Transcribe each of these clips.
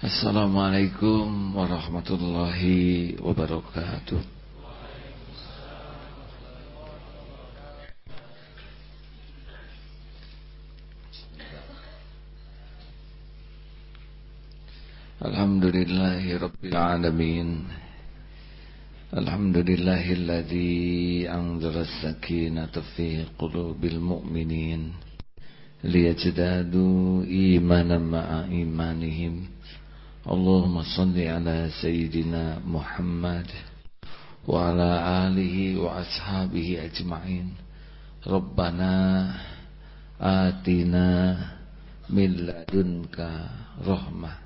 Assalamualaikum warahmatullahi wabarakatuh. Alhamdulillahi Rabbil Alamin. Alhamdulillahilladzi anzala as-sakinata fi qulubil mu'minin liyajdadu imanan ma'a imanihim Ala sayyidina Muhammad wa ala alihi wa ashabihi ajma'in. Rabbana atina min ladunka rahmah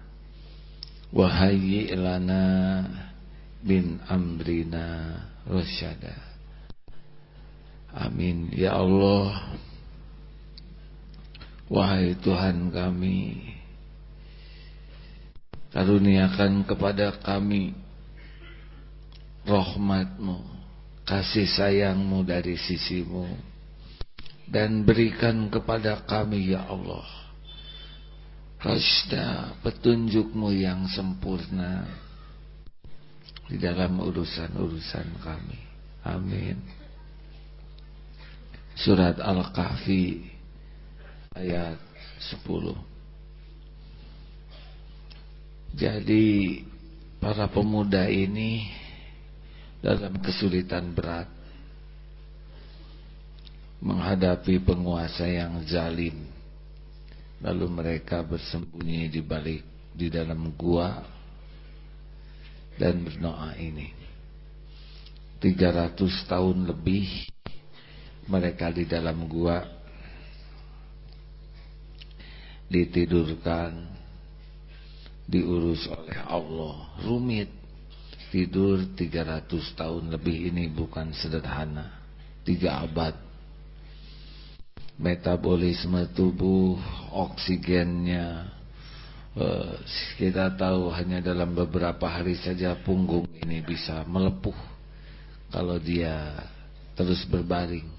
Wahai lana bin amrina rasyada Amin. Ya Allah Wahai Tuhan kami Karuniakan kepada kami Rahmatmu Kasih sayangmu dari sisimu Dan berikan kepada kami Ya Allah Rasda petunjukmu yang sempurna di dalam urusan-urusan kami. Amin. Surat Al-Kahfi ayat 10. Jadi para pemuda ini dalam kesulitan berat menghadapi penguasa yang zalim Lalu mereka bersembunyi di balik di dalam gua dan berdoa ini. 300 tahun lebih mereka di dalam gua ditidurkan diurus oleh Allah rumit tidur 300 tahun lebih ini bukan sederhana tiga abad metabolisme tubuh, oksigennya. Eh, kita tahu hanya dalam beberapa hari saja punggung ini bisa melepuh kalau dia terus berbaring.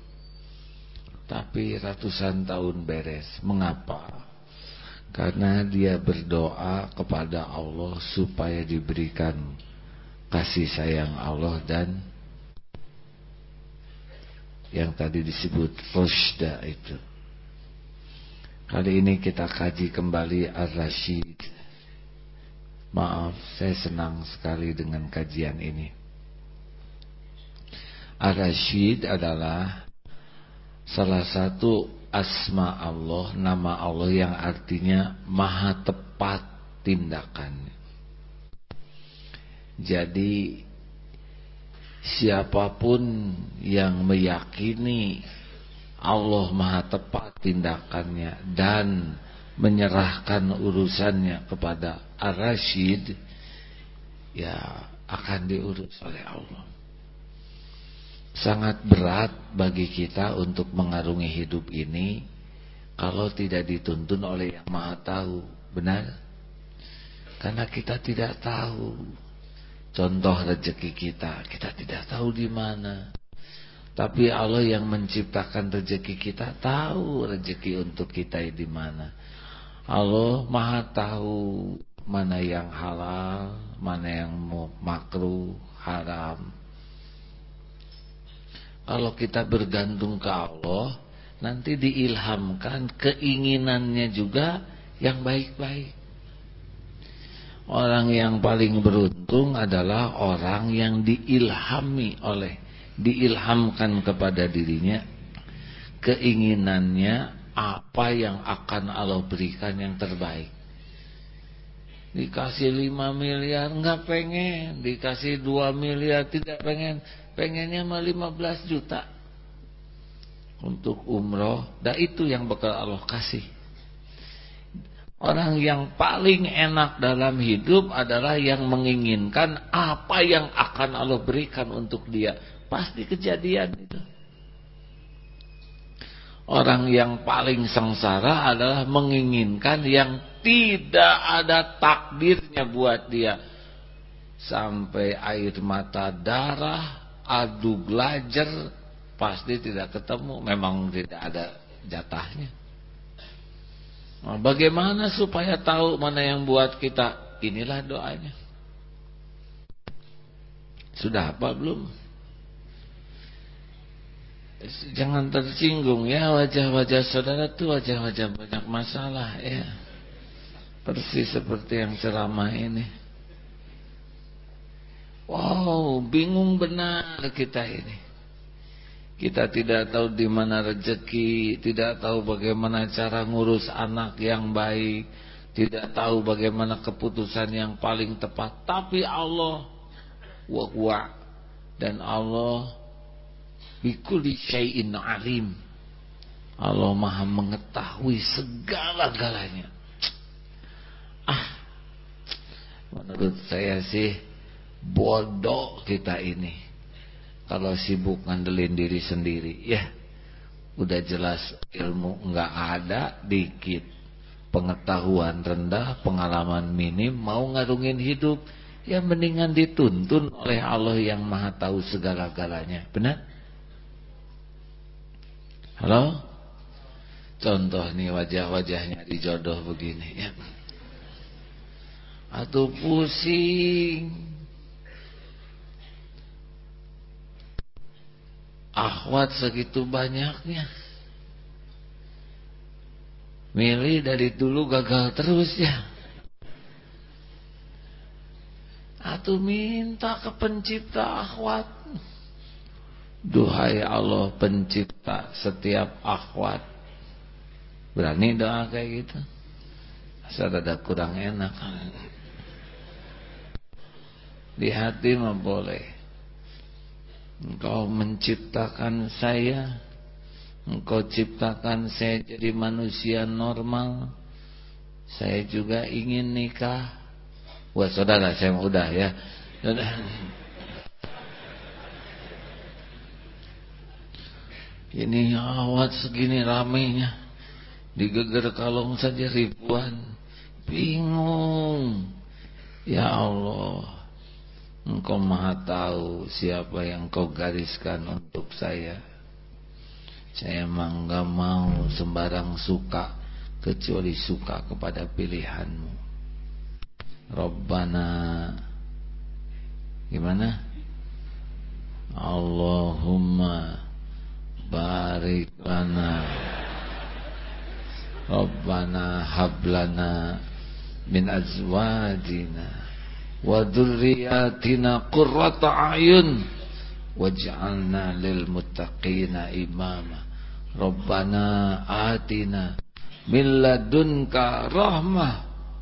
Tapi ratusan tahun beres. Mengapa? Karena dia berdoa kepada Allah supaya diberikan kasih sayang Allah dan yang tadi disebut Rosda itu. Kali ini kita kaji kembali Ar-Rashid. Maaf, saya senang sekali dengan kajian ini. Ar-Rashid adalah salah satu asma Allah, nama Allah yang artinya maha tepat tindakannya. Jadi siapa pun yang meyakini Allah maha tepat tindakannya dan menyerahkan urusannya kepada Ar-Rashid ya akan diurus oleh Allah sangat berat bagi kita untuk mengarungi hidup ini kalau tidak dituntun oleh yang maha tahu benar? Karena kita tidak tahu. Contoh rezeki kita kita tidak tahu di mana. Tapi Allah yang menciptakan rezeki kita tahu rezeki untuk kita di mana. Allah maha tahu mana yang halal mana yang makruh haram kalau kita bergantung ke Allah nanti diilhamkan keinginannya juga yang baik-baik Orang yang paling beruntung adalah orang yang diilhami oleh diilhamkan kepada dirinya keinginannya apa yang akan Allah berikan yang terbaik. Dikasih 5 miliar enggak pengen, dikasih 2 miliar tidak pengen, pengennya mah 15 juta untuk umroh. Dan itu yang bakal Allah kasih. Orang yang paling enak dalam hidup adalah yang menginginkan apa yang akan Allah berikan untuk dia. Pasti kejadian itu. Orang yang paling sengsara adalah menginginkan yang tidak ada takdirnya buat dia. Sampai air mata darah, adu belajar, pasti tidak ketemu. Memang tidak ada jatahnya. Nah, bagaimana supaya tahu mana yang buat kita? inilah doanya. Sudah apa belum? Jangan tersinggung ya wajah-wajah saudara itu wajah-wajah banyak masalah ya. Persis seperti yang ceramah ini. Wow, bingung benar kita ini. Kita tidak tahu di mana rezeki, tidak tahu bagaimana cara ngurus anak yang baik, tidak tahu bagaimana keputusan yang paling tepat. Tapi Allah wa dan Allah bikulli syai'in alim. Allah Maha mengetahui segala-galanya. Ah, menurut saya sih bodoh kita ini. Kalau sibuk ngandelin diri sendiri ya udah jelas ilmu enggak ada dikit. Pengetahuan rendah pengalaman minim mau ngarungin hidup ya mendingan dituntun oleh Allah yang maha tahu segala-galanya. Benar? Halo? Contoh nih wajah-wajahnya di jodoh begini ya atau pusing. Akhwat segitu banyaknya. Milih dari dulu gagal terus ya. Atau minta ke pencipta akhwat duhai Allah pencipta setiap akhwat berani doa kayak gitu? Asal ada kurang enak di hati mah boleh. Engkau menciptakan saya Engkau ciptakan saya jadi manusia normal. Saya juga ingin nikah. Wah saudara saya udah ya. Ini awat segini ramenya. Digeger kalong saja ribuan. Bingung. Ya Allah Engkau maha tahu siapa yang kau gariskan untuk saya. Saya memang gak mau sembarang suka Kecuali suka kepada pilihanmu. Rabbana Gimana? Allahumma barik lana. Rabbana hablana min azwajina wa dzurriyyatina qurrata ayun waj'alna lil muttaqina imama rabbana atina min ladunka rahmah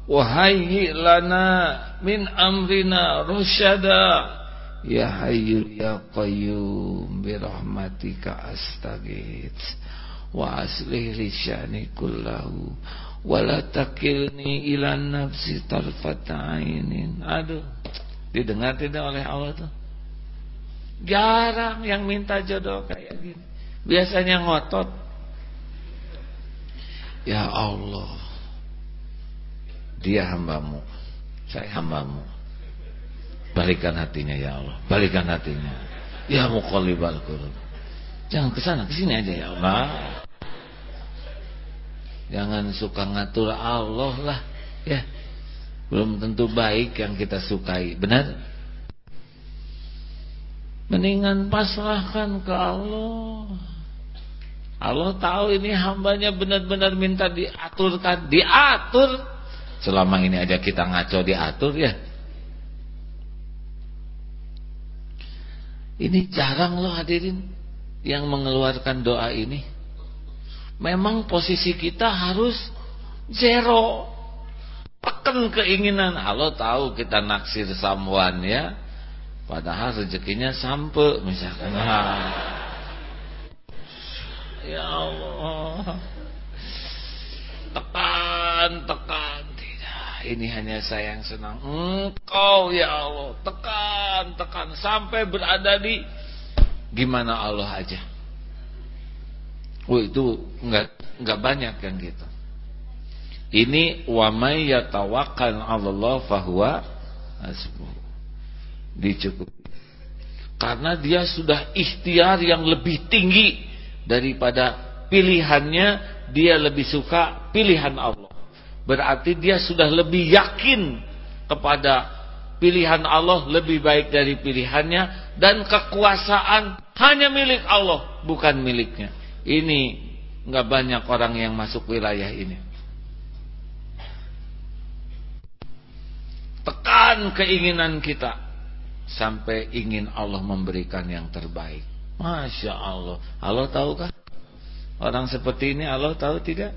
wa hayyi lana min amrina rasyada ya hayyu ya qayyum bi rahmatika wala takilni ila nafsi tarfata ainin. Aduh didengar tidak oleh Allah tuh? Jarang yang minta jodoh kayak gini. Biasanya ngotot. Ya Allah dia hambamu saya hambamu. Balikan hatinya ya Allah. Balikan hatinya. Ya muqallibal qulub. Jangan ke sana ke sini aja ya Allah Jangan suka ngatur Allah lah ya. Belum tentu baik yang kita sukai, benar? Mendingan pasrahkan ke Allah. Allah tahu ini hambanya benar-benar minta diaturkan, diatur. Selama ini aja kita ngaco diatur ya. Ini jarang loh hadirin yang mengeluarkan doa ini memang posisi kita harus zero. Tekan keinginan. Allah tahu kita naksir someone ya. Padahal rezekinya sampai misalkan. Ya Allah. Tekan tekan. Tidak ini hanya saya yang senang. Engkau ya Allah. Tekan tekan. Sampai berada di gimana Allah aja Oh itu enggak enggak banyak kan gitu. Ini wa may yatawakkal 'Allah fahuwa hasbuh. Dicukupi. Karena dia sudah ikhtiar yang lebih tinggi daripada pilihannya, dia lebih suka pilihan Allah. Berarti dia sudah lebih yakin kepada pilihan Allah lebih baik dari pilihannya dan kekuasaan hanya milik Allah bukan miliknya. Ini nggak banyak orang yang masuk wilayah ini. Tekan keinginan kita sampai ingin Allah memberikan yang terbaik. Masya Allah. Allah tahukah? Orang seperti ini Allah tahu tidak?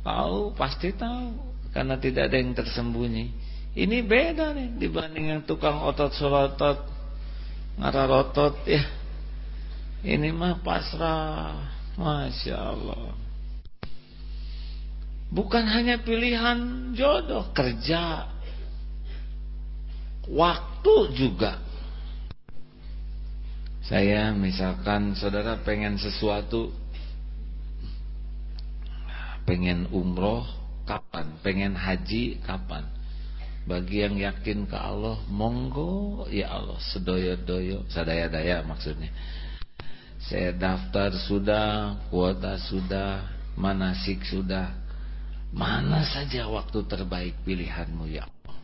Tahu, pasti tahu. Karena tidak ada yang tersembunyi. Ini beda nih dibanding yang tukang otot solotot, ngararotot ya. Ini mah pasrah. Masya Allah. Bukan hanya pilihan jodoh, kerja. Waktu juga. Saya misalkan saudara pengen sesuatu pengen umroh kapan, pengen haji kapan. Bagi yang yakin ke Allah, monggo ya Allah, sedoyo-doyo, sadaya-daya maksudnya. Saya daftar sudah, kuota sudah, manasik sudah. Mana saja waktu terbaik pilihanmu ya Allah.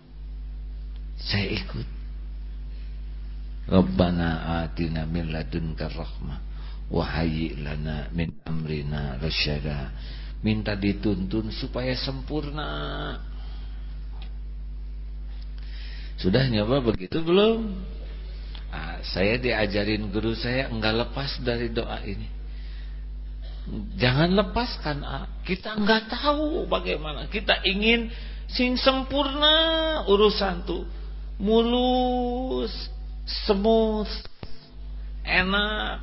Saya ikut. Rabbana atina min ladunka rahmah wa lana min amrina rasyada minta dituntun supaya sempurna. Sudah nyoba begitu belum? Nah, saya diajarin guru saya enggak lepas dari doa ini. Jangan lepaskan ah. Kita enggak tahu bagaimana. Kita ingin sing sempurna urusan tuh. Mulus, smooth, enak,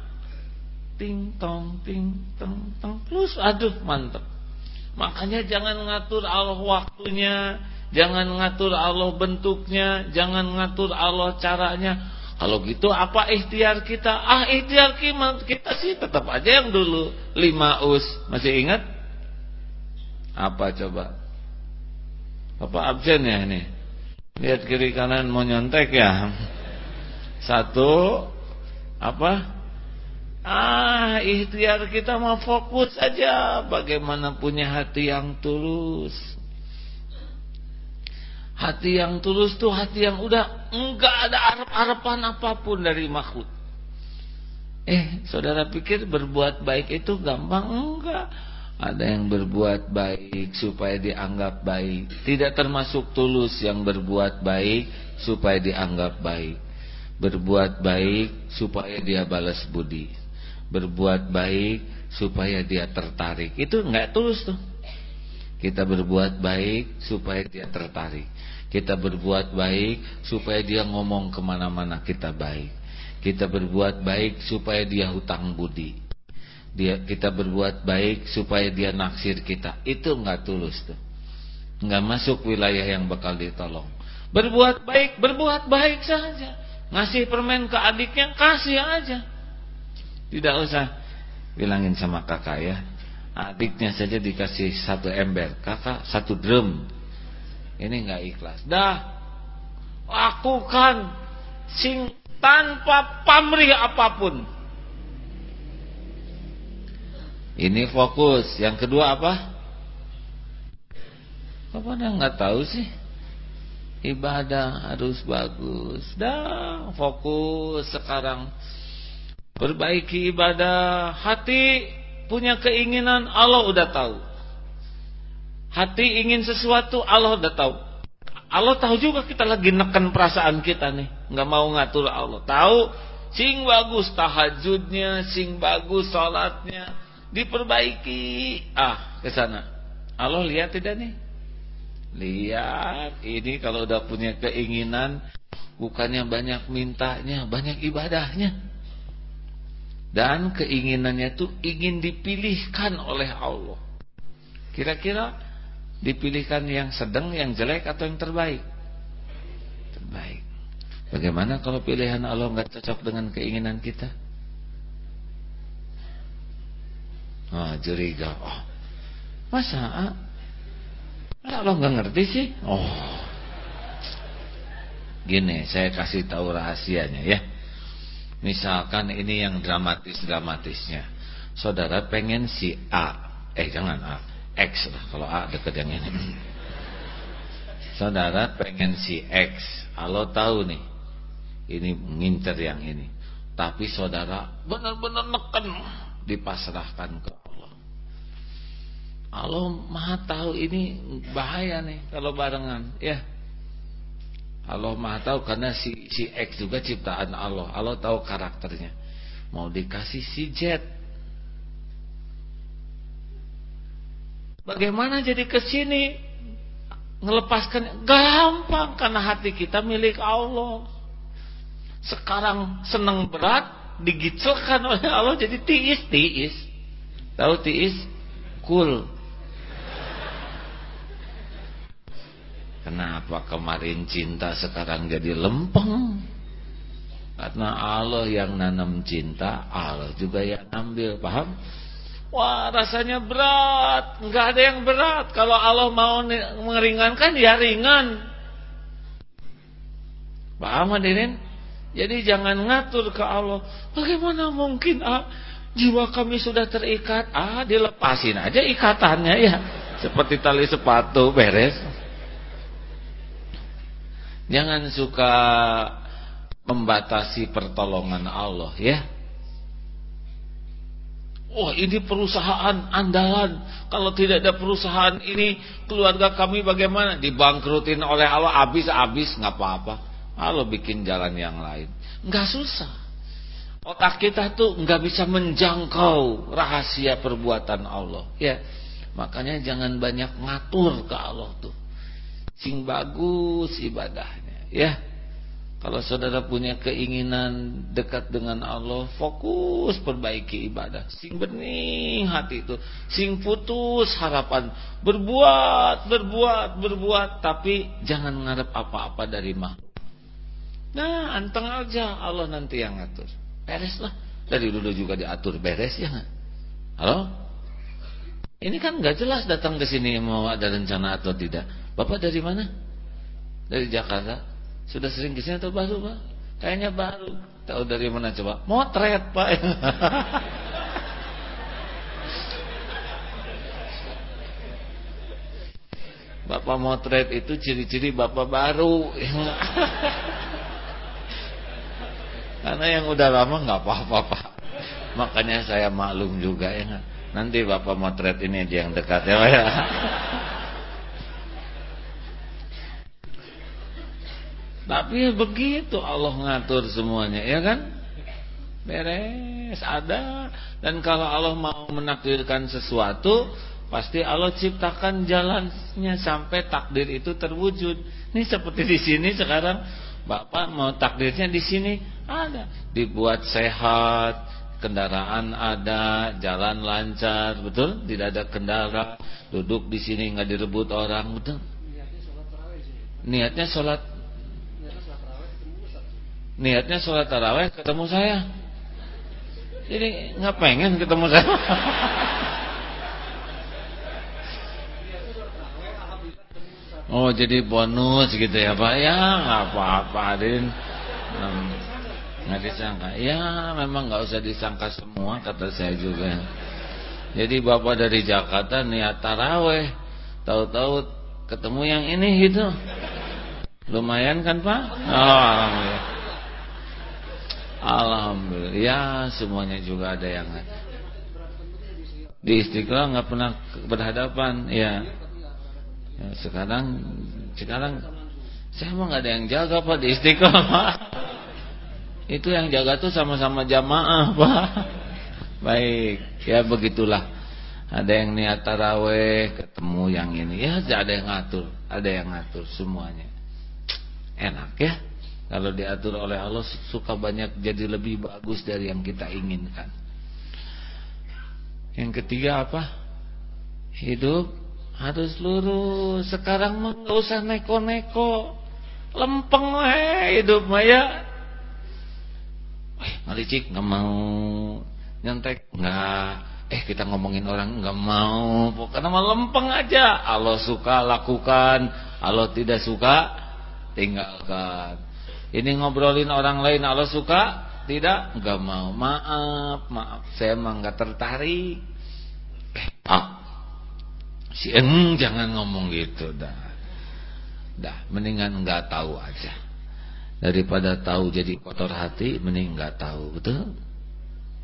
ting tong ting tong tong plus aduh mantep Makanya jangan ngatur Allah waktunya, jangan ngatur Allah bentuknya, jangan ngatur Allah caranya. Kalau gitu apa ikhtiar kita? Ah ikhtiar kita sih tetap aja yang dulu lima us. Masih ingat? Apa coba? Apa absen ya ini? Lihat kiri kanan mau nyontek ya. Satu apa? Ah, ikhtiar kita mau fokus saja bagaimana punya hati yang tulus. Hati yang tulus tuh hati yang udah enggak ada harap-harapan apa pun dari makhluk. Eh, saudara pikir berbuat baik itu gampang? Enggak. Ada yang berbuat baik supaya dianggap baik. Tidak termasuk tulus yang berbuat baik supaya dianggap baik. Berbuat baik supaya dia balas budi berbuat baik supaya dia tertarik. Itu enggak tulus tuh. Kita berbuat baik supaya dia tertarik. Kita berbuat baik supaya dia ngomong ke mana-mana kita baik. Kita berbuat baik supaya dia hutang budi. Dia kita berbuat baik supaya dia naksir kita. Itu enggak tulus tuh. Enggak masuk wilayah yang bakal ditolong. Berbuat baik, berbuat baik saja. Ngasih permen ke adiknya, kasih aja. Tidak usah bilangin sama kakak ya. Adiknya saja dikasih satu ember, kakak satu drum. Ini nggak ikhlas. Dah, lakukan sing tanpa pamrih apa pun. Ini fokus. Yang kedua apa? Apa dia nggak tahu sih? Ibadah harus bagus. Dah, fokus sekarang Perbaiki ibadah Hati punya keinginan Allah udah tahu. Hati ingin sesuatu Allah udah tahu. Allah tahu juga kita lagi neken perasaan kita nih. Nggak mau ngatur Allah. Tahu Sing bagus tahajudnya Sing bagus sholatnya Diperbaiki. Ah ke sana. Allah lihat tidak nih? Lihat. Ini kalau udah punya keinginan Bukannya banyak mintanya Banyak ibadahnya dan keinginannya itu ingin dipilihkan oleh Allah. Kira-kira dipilihkan yang sedang, yang jelek atau yang terbaik? Terbaik. Bagaimana kalau pilihan Allah nggak cocok dengan keinginan kita? Oh, curiga. Oh, masa? Ah? Allah nggak ngerti sih? Oh, gini, saya kasih tahu rahasianya ya. Misalkan ini yang dramatis-dramatisnya. Saudara pengen si A. Eh jangan A. X lah. Kalau A dekat yang ini. Saudara pengen si X, Allah tahu nih, ini ngincer yang ini. Tapi saudara benar-benar neken, dipasrahkan ke Allah. Allah maha tahu ini bahaya nih kalau barengan, ya. Allah maha tahu karena si si X juga ciptaan Allah. Allah tahu karakternya. Mau dikasih si Z Bagaimana jadi ke sini ngelepaskan gampang karena hati kita milik Allah. Sekarang senang berat digicilkan oleh Allah jadi tiis tiis. Tahu tiis? Cool. Kenapa kemarin cinta sekarang jadi lempeng? Karena Allah yang nanam cinta, Allah juga yang ambil, paham? Wah rasanya berat. Nggak ada yang berat. Kalau Allah mau meringankan ya ringan. Paham hadirin? Jadi jangan ngatur ke Allah. Bagaimana mungkin ah, Jiwa kami sudah terikat? Ah dilepasin aja ikatannya ya. Seperti tali sepatu beres Jangan suka Membatasi pertolongan Allah ya. Oh ini perusahaan andalan. Kalau tidak ada perusahaan ini Keluarga kami bagaimana? Dibangkrutin oleh Allah Habis-habis nggak apa-apa. Allah bikin jalan yang lain nggak susah. Otak kita tuh nggak bisa menjangkau Rahasia perbuatan Allah Ya. Makanya jangan banyak ngatur ke Allah tuh Sing bagus ibadahnya Ya kalau saudara punya keinginan dekat dengan Allah, fokus perbaiki ibadah. Sing bening hati itu, sing putus harapan. Berbuat, berbuat, berbuat, tapi jangan ngarep apa-apa dari makhluk. Nah, anteng aja Allah nanti yang ngatur. Beres lah. Dari dulu juga diatur beres ya Halo? Ini kan nggak jelas datang ke sini mau ada rencana atau tidak. Bapak dari mana? Dari Jakarta. Sudah sering ke sini atau baru pak? Kayaknya baru. Tahu dari mana coba? Motret pak. Bapak motret itu ciri-ciri bapak baru. Karena yang udah lama nggak apa-apa pak. Makanya saya maklum juga ya. Nanti bapak motret ini dia yang dekat ya ya. Tapi begitu Allah ngatur semuanya, ya kan? Beres, ada. Dan kalau Allah mau menakdirkan sesuatu, pasti Allah ciptakan jalannya sampai takdir itu terwujud. Ini seperti di sini sekarang Bapak mau takdirnya di sini ada, dibuat sehat, kendaraan ada, jalan lancar, betul? Tidak ada kendala, duduk di sini nggak direbut orang, betul? Niatnya sholat. Niatnya sholat taraweh ketemu saya. Jadi nggak pengen ketemu saya. Oh jadi bonus gitu ya pak. Ya nggak apa-apa Adin hmm, nggak disangka. Ya memang nggak usah disangka semua kata saya juga. Jadi bapak dari Jakarta niat taraweh. Tahu-tahu ketemu yang ini gitu. Lumayan kan pak? Oh alhamdulillah. Alhamdulillah. Ya, semuanya juga ada yang di Istiqlal nggak pernah berhadapan, ya. ya sekarang sekarang saya mau nggak ada yang jaga Pak di Istiqlal, Pak. Itu yang jaga tuh sama-sama jamaah, Pak. Baik, ya begitulah. Ada yang niat taraweh, ketemu yang ini. Ya, ada yang ngatur, ada yang ngatur semuanya. Enak ya. Kalau diatur oleh Allah suka banyak jadi lebih bagus dari yang kita inginkan. Yang ketiga apa? Hidup harus lurus. Sekarang mah nggak usah neko-neko. Lempeng weh hidup mah ya. Eh, ngalicik nggak mau nyantek nggak. Eh kita ngomongin orang nggak mau. Pokoknya mah lempeng aja. Allah suka lakukan, Allah tidak suka tinggalkan. Ini ngobrolin orang lain Allah suka? Tidak? Enggak mau. Maaf, maaf. Saya emang enggak tertarik. Eh, ah. Si Eng jangan ngomong gitu dah. dah mendingan nggak tahu aja daripada tahu jadi kotor hati mending nggak tahu betul?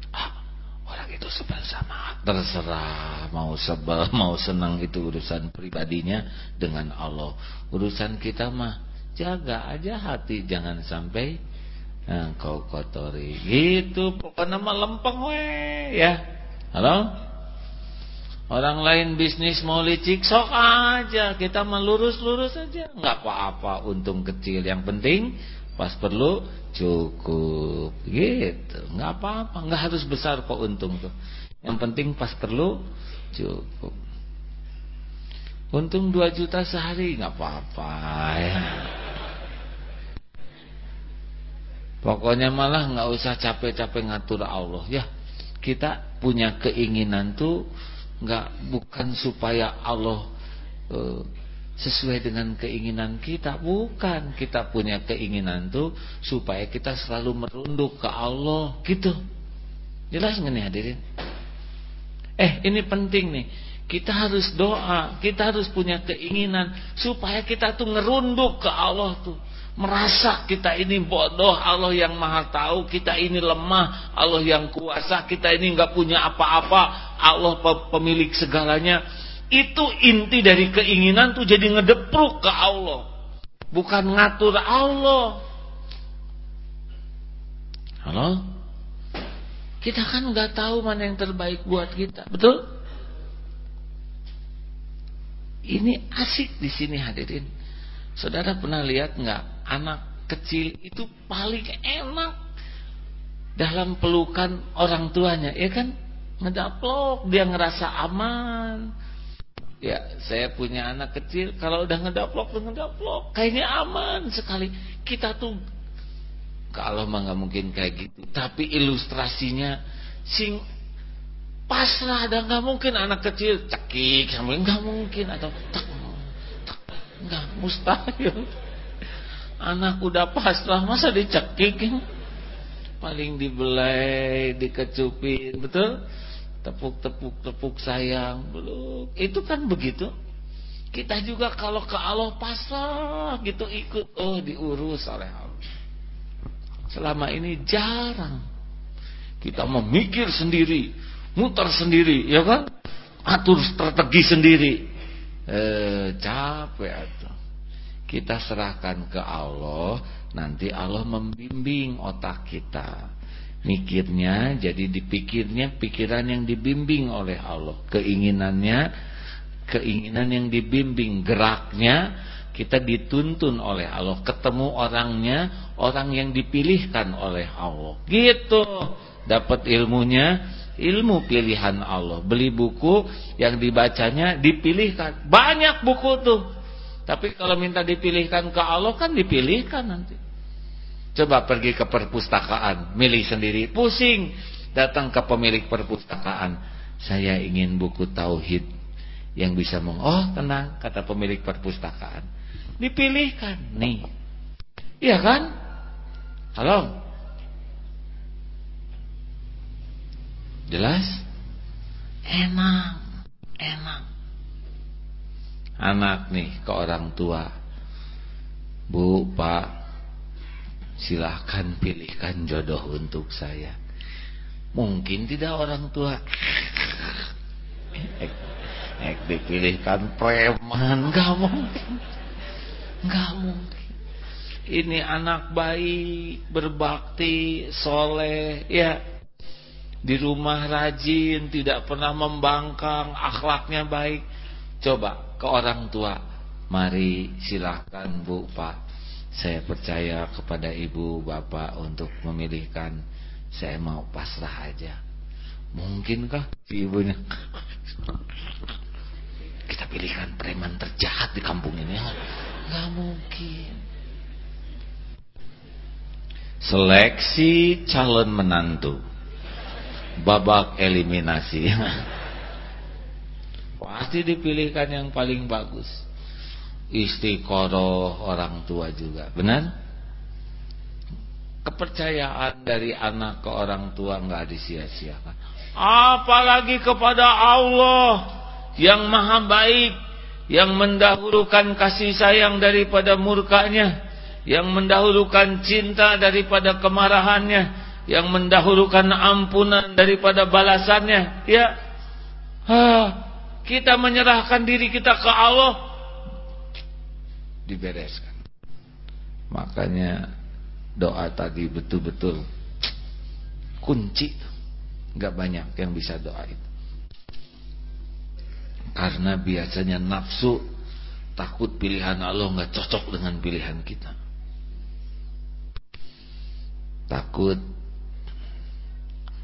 Ah, orang itu sebel sama terserah mau sebel mau senang itu urusan pribadinya dengan Allah. Urusan kita mah jaga aja hati jangan sampai nah, kau kotori. Gitu pokoknya mah lempeng we ya. Halo? Orang lain bisnis mau licik sok aja. Kita mah lurus-lurus aja. Nggak apa-apa untung kecil. Yang penting pas perlu cukup. Gitu. Nggak apa-apa. Nggak harus besar kok untung tuh. Yang penting pas perlu cukup. Untung 2 juta sehari nggak apa-apa ya. Pokoknya malah nggak usah capek-capek ngatur Allah ya. Kita punya keinginan tuh nggak bukan supaya Allah uh, sesuai dengan keinginan kita, bukan. Kita punya keinginan tuh supaya kita selalu merunduk ke Allah, gitu. Jelas nggak nih hadirin? Eh, ini penting nih. Kita harus doa, kita harus punya keinginan supaya kita tuh ngerunduk ke Allah tuh merasa kita ini bodoh, Allah yang maha tahu, kita ini lemah, Allah yang kuasa, kita ini nggak punya apa-apa, Allah pemilik segalanya. Itu inti dari keinginan tuh jadi ngedepruk ke Allah. Bukan ngatur Allah. Halo? Kita kan nggak tahu mana yang terbaik buat kita, betul? Ini asik di sini hadirin. Saudara pernah lihat nggak anak kecil itu paling enak dalam pelukan orang tuanya, ya kan? Ngedaplok, dia ngerasa aman. Ya, saya punya anak kecil, kalau udah ngedaplok, udah ngedaplok, kayaknya aman sekali. Kita tuh kalau mah nggak mungkin kayak gitu, tapi ilustrasinya sing pasrah dan nggak mungkin anak kecil cekik nggak mungkin atau tak nggak mustahil Anak udah pasrah masa dicekik Paling dibelai, dikecupin, betul? Tepuk-tepuk-tepuk sayang, belum. Itu kan begitu. Kita juga kalau ke Allah pasrah gitu ikut, oh diurus oleh Allah. Selama ini jarang kita memikir sendiri, muter sendiri, ya kan? Atur strategi sendiri. Eh, capek atau kita serahkan ke Allah nanti Allah membimbing otak kita mikirnya jadi dipikirnya pikiran yang dibimbing oleh Allah. Keinginannya keinginan yang dibimbing geraknya kita dituntun oleh Allah. Ketemu orangnya orang yang dipilihkan oleh Allah. Gitu. Dapat ilmunya ilmu pilihan Allah. Beli buku yang dibacanya dipilihkan. Banyak buku tuh. Tapi kalau minta dipilihkan ke Allah kan dipilihkan nanti. Coba pergi ke perpustakaan, milih sendiri, pusing. Datang ke pemilik perpustakaan, saya ingin buku tauhid yang bisa meng Oh, tenang, kata pemilik perpustakaan. Dipilihkan nih. Iya kan? Halo? Jelas? Enak, enak anak nih ke orang tua Bu, Pak silahkan pilihkan jodoh untuk saya. Mungkin tidak orang tua. Ek, ek dipilihkan preman gak mungkin. Gak mungkin. Ini anak baik berbakti soleh ya. Di rumah rajin tidak pernah membangkang akhlaknya baik. Coba ke orang tua. Mari silahkan bu pak saya percaya kepada ibu bapak untuk memilihkan. Saya mau pasrah aja. Mungkinkah ibunya? Kita pilihkan preman terjahat di kampung ini. Nggak mungkin. Seleksi calon menantu. Babak eliminasi. Pasti dipilihkan yang paling bagus. Istiqoroh orang tua juga. Benar? Kepercayaan dari anak ke orang tua nggak disia-siakan. Apalagi kepada Allah yang maha baik, yang mendahulukan kasih sayang daripada murkanya, yang mendahulukan cinta daripada kemarahannya, yang mendahulukan ampunan daripada balasannya. Ya, ha, kita menyerahkan diri kita ke Allah, dibereskan. Makanya doa tadi betul-betul kunci, nggak banyak yang bisa doa itu. Karena biasanya nafsu takut pilihan Allah nggak cocok dengan pilihan kita. Takut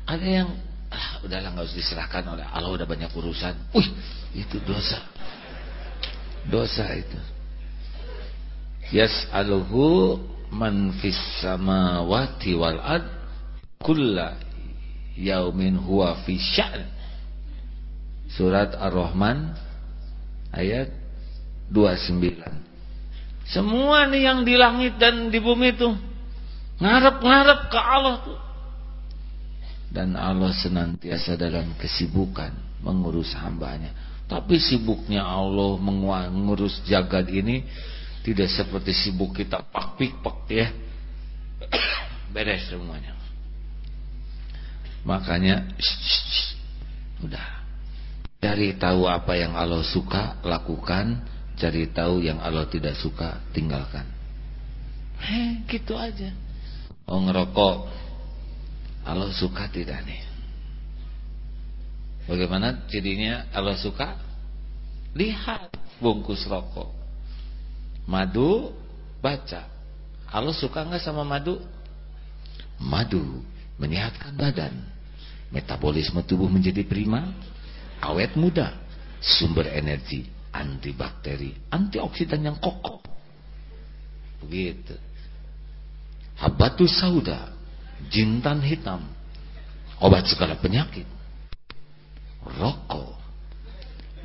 ada yang ah udahlah nggak usah diserahkan oleh Allah udah banyak urusan. Wih, itu dosa. Dosa itu. Yas'aluhu man fis samawati wal ard kulla yaumin huwa fi sya'n Surat Ar-Rahman ayat 29. Semua nih yang di langit dan di bumi itu ngarep-ngarep ke Allah tuh. Dan Allah senantiasa dalam kesibukan mengurus hambanya. Tapi sibuknya Allah mengurus jagad ini tidak seperti sibuk kita pak pik pak ya. Beres semuanya. Makanya shh, shh, Cari tahu apa yang Allah suka, lakukan. Cari tahu yang Allah tidak suka, tinggalkan. Heh, gitu aja. Oh ngerokok, Allah suka tidak nih? Bagaimana jadinya Allah suka? Lihat bungkus rokok. Madu, baca. Allah suka nggak sama madu? Madu menyehatkan badan. Metabolisme tubuh menjadi prima awet muda, sumber energi, antibakteri, antioksidan yang kokoh. Begitu. Habatus sauda, jintan hitam, obat segala penyakit. Rokok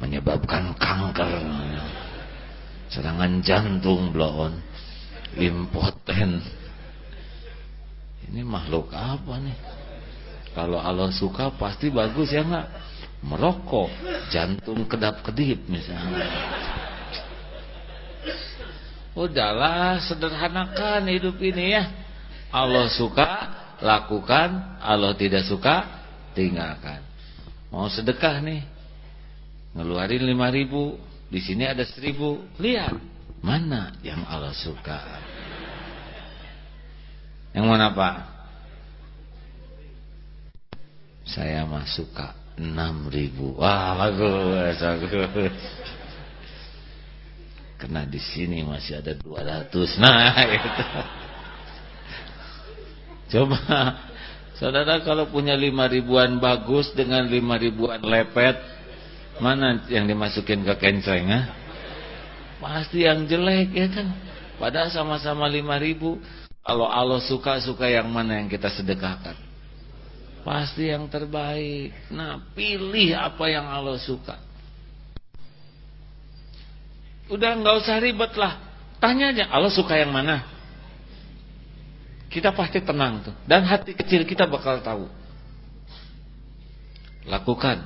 menyebabkan kanker, serangan jantung bloon, impoten. Ini makhluk apa nih? Kalau Allah suka pasti bagus ya enggak? merokok, jantung kedap-kedip misalnya. Udahlah sederhanakan hidup ini ya. Allah suka lakukan, Allah tidak suka tinggalkan. Mau sedekah nih, ngeluarin lima ribu, di sini ada seribu, lihat. Mana yang Allah suka. Yang mana pak? Saya mah suka enam ribu. Wah bagus bagus. Karena di sini masih ada dua ratus. Nah itu. Coba saudara kalau punya lima ribuan bagus dengan lima ribuan lepet mana yang dimasukin ke kenceng ha? pasti yang jelek ya kan padahal sama-sama lima ribu kalau Allah suka suka yang mana yang kita sedekahkan Pasti yang terbaik. Nah, pilih apa yang Allah suka. Udah nggak usah ribet lah. Tanya aja, Allah suka yang mana? Kita pasti tenang tuh. Dan hati kecil kita bakal tahu. Lakukan.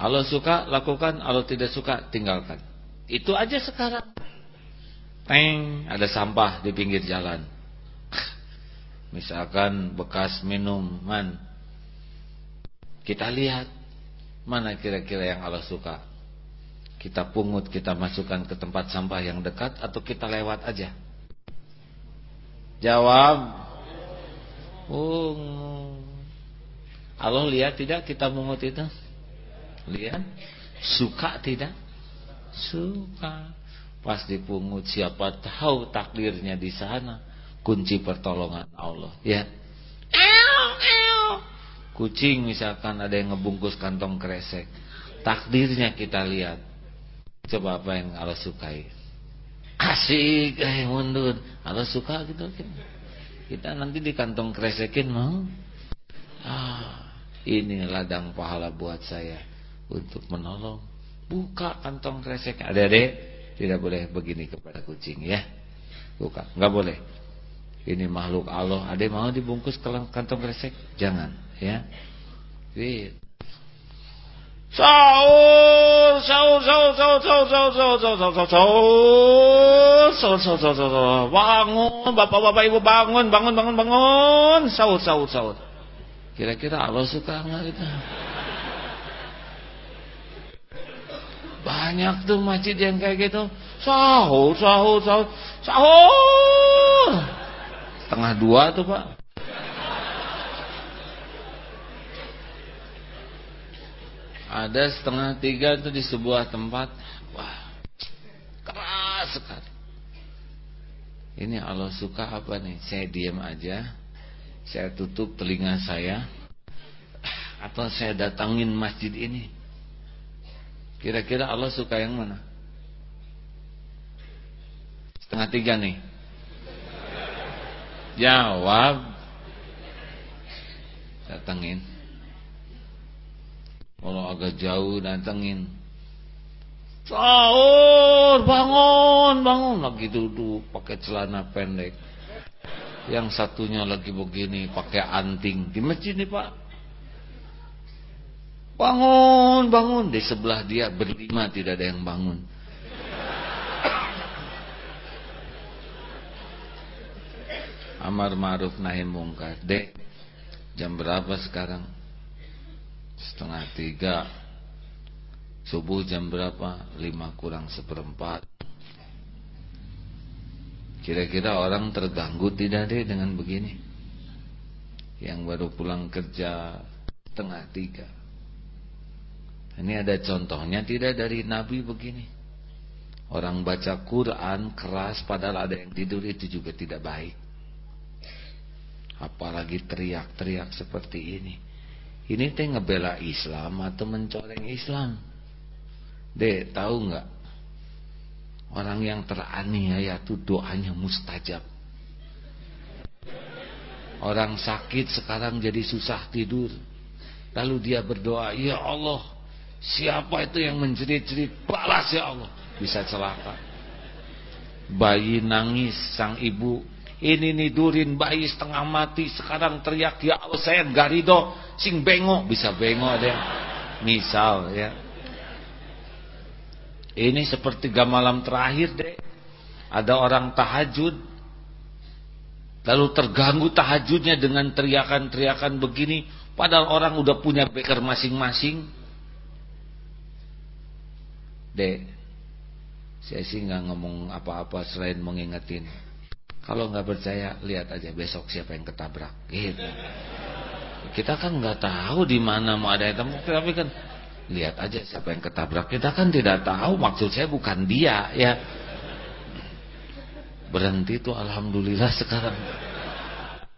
Allah suka, lakukan. Allah tidak suka, tinggalkan. Itu aja sekarang. Teng, ada sampah di pinggir jalan. Misalkan bekas minuman kita lihat mana kira-kira yang Allah suka. Kita pungut, kita masukkan ke tempat sampah yang dekat atau kita lewat aja. Jawab. Oh. Allah lihat tidak kita pungut itu? Lihat. Suka tidak? Suka. Pas dipungut siapa tahu takdirnya di sana. Kunci pertolongan Allah. Ya. Kucing misalkan ada yang ngebungkus kantong kresek. Takdirnya kita lihat. Coba apa yang Allah sukai. Asik, eh mundur. Allah suka gitu. Kita nanti di kantong kresekin mau. Ah, ini ladang pahala buat saya untuk menolong. Buka kantong kresek. Ada-ada tidak boleh begini kepada kucing ya. Buka, nggak boleh. Ini makhluk Allah. Ada mau dibungkus ke kantong kresek? Jangan ya. Sahur, sahur, sahur, sahur, sahur, sahur, sahur, sahur, sahur, sahur, sahur, sahur, sahur, sahur, sahur, bangun, bapak-bapak ibu bangun, bangun, bangun, bangun, sahur, sahur, sahur. Kira-kira Allah suka nggak itu? Banyak tuh masjid yang kayak gitu. Sahur, sahur, sahur, sahur. Setengah dua tuh pak. Ada setengah tiga itu di sebuah tempat. Wah Keras sekali. Ini Allah suka apa nih? Saya diam aja. Saya tutup telinga saya. Atau saya datangin masjid ini Kira-kira Allah suka yang mana Setengah tiga nih Jawab Datangin kalau agak jauh datengin. Sahur, bangun, bangun lagi duduk pakai celana pendek. Yang satunya lagi begini pakai anting di masjid nih Pak. Bangun, bangun di sebelah dia berlima tidak ada yang bangun. Amar ma'ruf nahi mungkar. Dek, jam berapa sekarang? setengah tiga subuh jam berapa lima kurang seperempat kira-kira orang terganggu tidak deh dengan begini yang baru pulang kerja setengah tiga ini ada contohnya tidak dari Nabi begini orang baca Quran keras padahal ada yang tidur itu juga tidak baik apalagi teriak-teriak seperti ini ini teh ngebela Islam atau mencoreng Islam? Dek, tahu nggak? Orang yang teraniaya itu doanya mustajab. Orang sakit sekarang jadi susah tidur. Lalu dia berdoa, "Ya Allah, siapa itu yang menjerit-jerit? Balas ya Allah." Bisa celaka. Bayi nangis, sang ibu. Ini nidurin bayi setengah mati sekarang teriak ya Allah saya garido sing bengok bisa bengok deh misal ya. Ini seperti malam terakhir deh ada orang tahajud. Lalu terganggu tahajudnya dengan teriakan-teriakan begini. Padahal orang udah punya beker masing-masing deh saya sih nggak ngomong apa-apa selain mengingetin kalau nggak percaya, lihat aja besok siapa yang ketabrak. Gitu. Kita kan nggak tahu di mana mau ada yang tapi kan lihat aja siapa yang ketabrak. Kita kan tidak tahu. Maksud saya bukan dia, ya. Berhenti tuh alhamdulillah sekarang.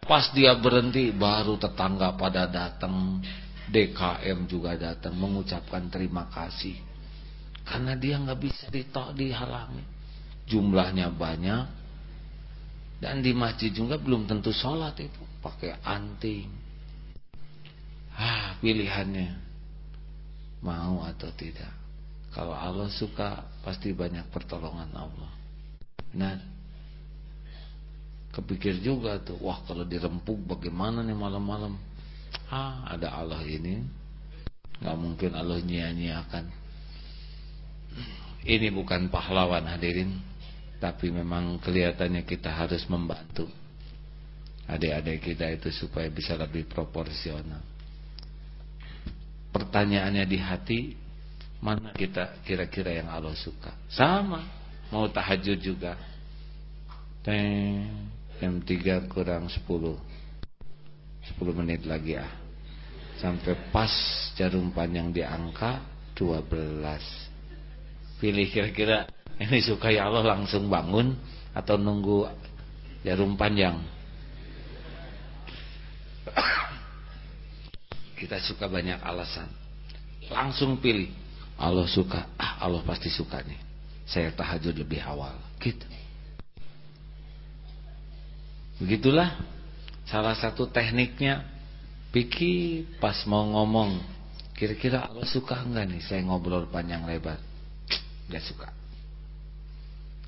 Pas dia berhenti, baru tetangga pada datang, DKM juga datang mengucapkan terima kasih. Karena dia nggak bisa ditok dihalangi. Jumlahnya banyak, dan di masjid juga belum tentu sholat itu pakai anting. Ah, pilihannya mau atau tidak. Kalau Allah suka pasti banyak pertolongan Allah. Nah, kepikir juga tuh, wah kalau dirempuk bagaimana nih malam-malam? Ah, ada Allah ini, nggak mungkin Allah nyia-nyiakan. Ini bukan pahlawan hadirin tapi memang kelihatannya kita harus membantu adik-adik kita itu supaya bisa lebih proporsional. Pertanyaannya di hati, mana kita kira-kira yang Allah suka? Sama, mau tahajud juga. Teng, jam 3 kurang 10. 10 menit lagi ah. Sampai pas jarum panjang di angka 12. Pilih kira-kira ini suka ya Allah langsung bangun atau nunggu jarum panjang. Kita suka banyak alasan. Langsung pilih. Allah suka. Ah, Allah pasti suka nih. Saya tahajud lebih awal. Gitu. Begitulah salah satu tekniknya pikir pas mau ngomong kira-kira Allah suka enggak nih saya ngobrol panjang lebar. Gak suka.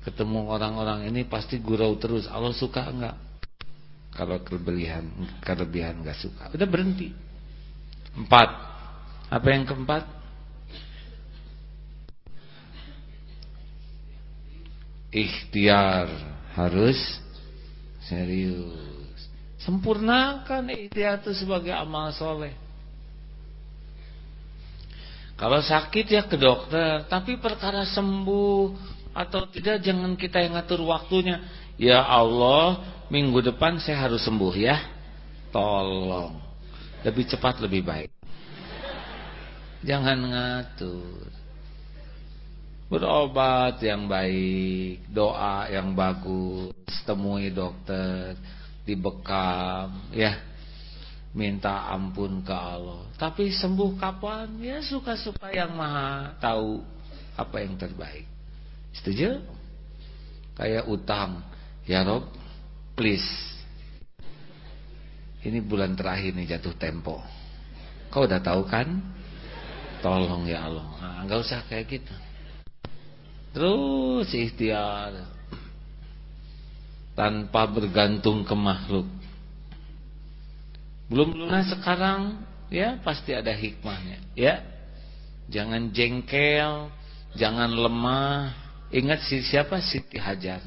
Ketemu orang-orang ini pasti gurau terus. Allah suka enggak? Kalau kelebihan, kelebihan gak suka. Udah berhenti. Empat. Apa yang keempat? Ikhtiar harus serius. Sempurnakan ikhtiar itu sebagai amal soleh. Kalau sakit ya ke dokter, tapi perkara sembuh atau tidak jangan kita yang ngatur waktunya. Ya Allah, minggu depan saya harus sembuh ya. Tolong. Lebih cepat lebih baik. Jangan ngatur. Berobat yang baik, doa yang bagus, temui dokter, dibekam, ya minta ampun ke Allah. Tapi sembuh kapan? Ya suka-suka yang maha tahu apa yang terbaik. Setuju? Kayak utang. Ya Rob, please. Ini bulan terakhir nih jatuh tempo. Kau udah tahu kan? Tolong ya Allah. Nah, enggak usah kayak gitu. Terus ikhtiar tanpa bergantung ke makhluk. Belum lunas sekarang ya pasti ada hikmahnya ya. Jangan jengkel, jangan lemah. Ingat si siapa Siti Hajar.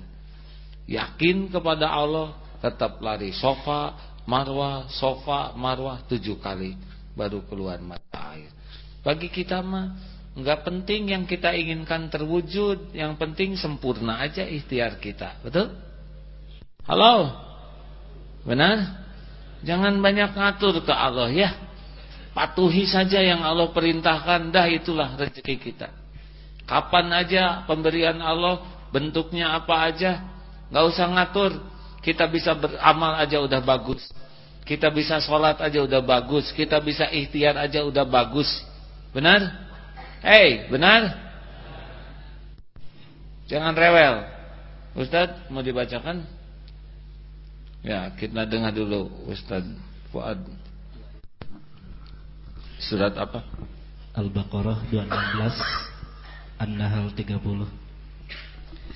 Yakin kepada Allah, tetap lari sofa, marwah, sofa, marwah tujuh kali baru keluar mata air. Bagi kita mah nggak penting yang kita inginkan terwujud, yang penting sempurna aja ikhtiar kita. Betul? Halo? Benar? Jangan banyak ngatur ke Allah ya. Patuhi saja yang Allah perintahkan, dah itulah rezeki kita. Kapan aja pemberian Allah, bentuknya apa aja, nggak usah ngatur. Kita bisa beramal aja udah bagus. Kita bisa sholat aja udah bagus. Kita bisa ikhtiar aja udah bagus. Benar? Hei, benar? Jangan rewel. Ustadz mau dibacakan? Ya, kita dengar dulu Ustaz Fuad. Surat apa? Al-Baqarah 216 An-Nahl 30.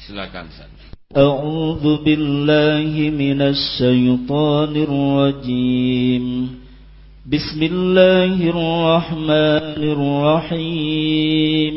Silakan Ustaz. A'udzu billahi minasy syaithanir rajim. Bismillahirrahmanirrahim.